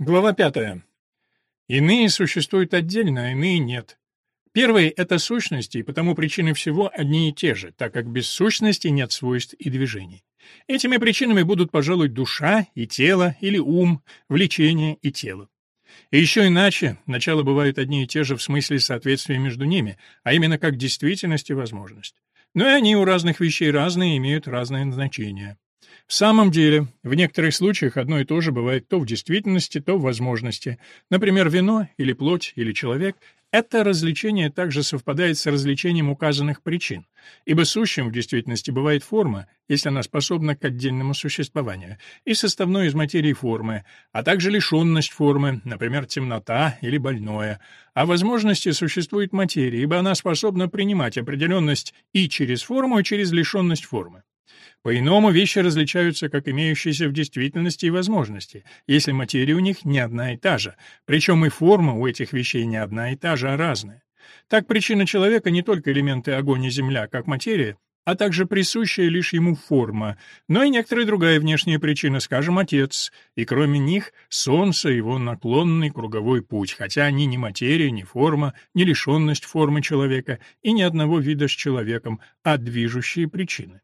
Глава пятая. Иные существуют отдельно, а иные нет. Первые — это сущности, и потому причины всего одни и те же, так как без сущности нет свойств и движений. Этими причинами будут, пожалуй, душа и тело, или ум, влечение и тело. И еще иначе, начала бывают одни и те же в смысле соответствия между ними, а именно как действительность и возможность. Но и они у разных вещей разные имеют разное значение. В самом деле, в некоторых случаях одно и то же бывает то в действительности, то в возможности. Например, вино или плоть или человек — это развлечение также совпадает с развлечением указанных причин, ибо сущим в действительности бывает форма, если она способна к отдельному существованию, и составной из материи формы, а также лишенность формы, например, темнота или больное. А возможности существует материя, ибо она способна принимать определенность и через форму, и через лишенность формы. По-иному вещи различаются как имеющиеся в действительности и возможности, если материя у них не одна и та же, причем и форма у этих вещей не одна и та же, а разная. Так причина человека не только элементы огонь и земля, как материя, а также присущая лишь ему форма, но и некоторая другая внешняя причина, скажем, отец, и кроме них солнце его наклонный круговой путь, хотя они не материя, не форма, не лишенность формы человека и ни одного вида с человеком, а движущие причины.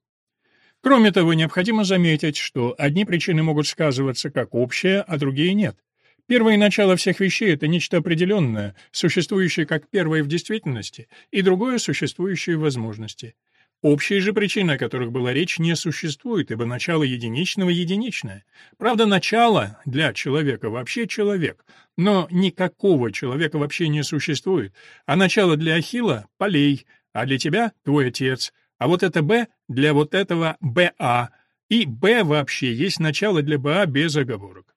Кроме того, необходимо заметить, что одни причины могут сказываться как общие, а другие нет. Первое начало всех вещей — это нечто определенное, существующее как первое в действительности, и другое — существующее в возможности. Общие же причины, о которых была речь, не существует, ибо начало единичного — единичное. Правда, начало для человека вообще человек, но никакого человека вообще не существует, а начало для Ахилла — полей, а для тебя — твой отец — а вот это «Б» для вот этого «БА», и «Б» вообще есть начало для «БА» без оговорок.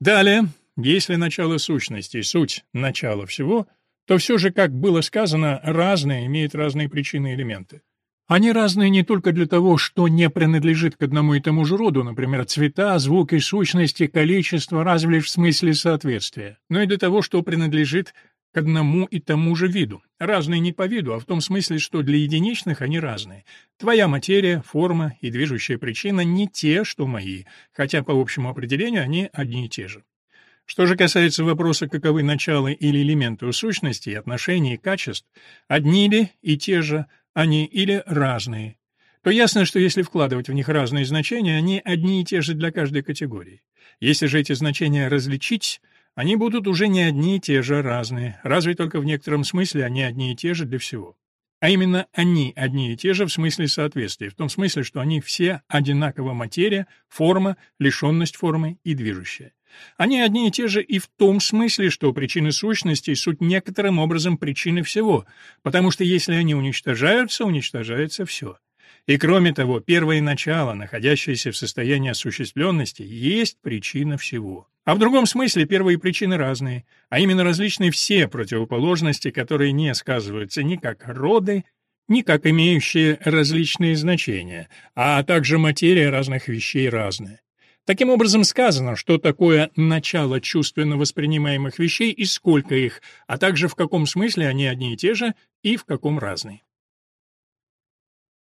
Далее, если начало сущности — суть начала всего, то все же, как было сказано, разные имеют разные причины и элементы. Они разные не только для того, что не принадлежит к одному и тому же роду, например, цвета, звуки, сущности, количество, разве лишь в смысле соответствия, но и для того, что принадлежит к одному и тому же виду. Разные не по виду, а в том смысле, что для единичных они разные. Твоя материя, форма и движущая причина не те, что мои, хотя по общему определению они одни и те же. Что же касается вопроса, каковы начала или элементы у сущности, отношений и качеств, одни ли и те же они или разные, то ясно, что если вкладывать в них разные значения, они одни и те же для каждой категории. Если же эти значения различить, они будут уже не одни и те же, разные, разве только в некотором смысле они одни и те же для всего. А именно они одни и те же в смысле соответствия, в том смысле, что они все одинаково материя, форма, лишенность формы и движущая. Они одни и те же и в том смысле, что причины сущностей суть некоторым образом причины всего, потому что если они уничтожаются, уничтожается все. И кроме того, первое начало, находящееся в состоянии осуществленности, есть причина всего. А в другом смысле первые причины разные, а именно различны все противоположности, которые не сказываются ни как роды, ни как имеющие различные значения, а также материя разных вещей разная. Таким образом сказано, что такое начало чувственно воспринимаемых вещей и сколько их, а также в каком смысле они одни и те же и в каком разные.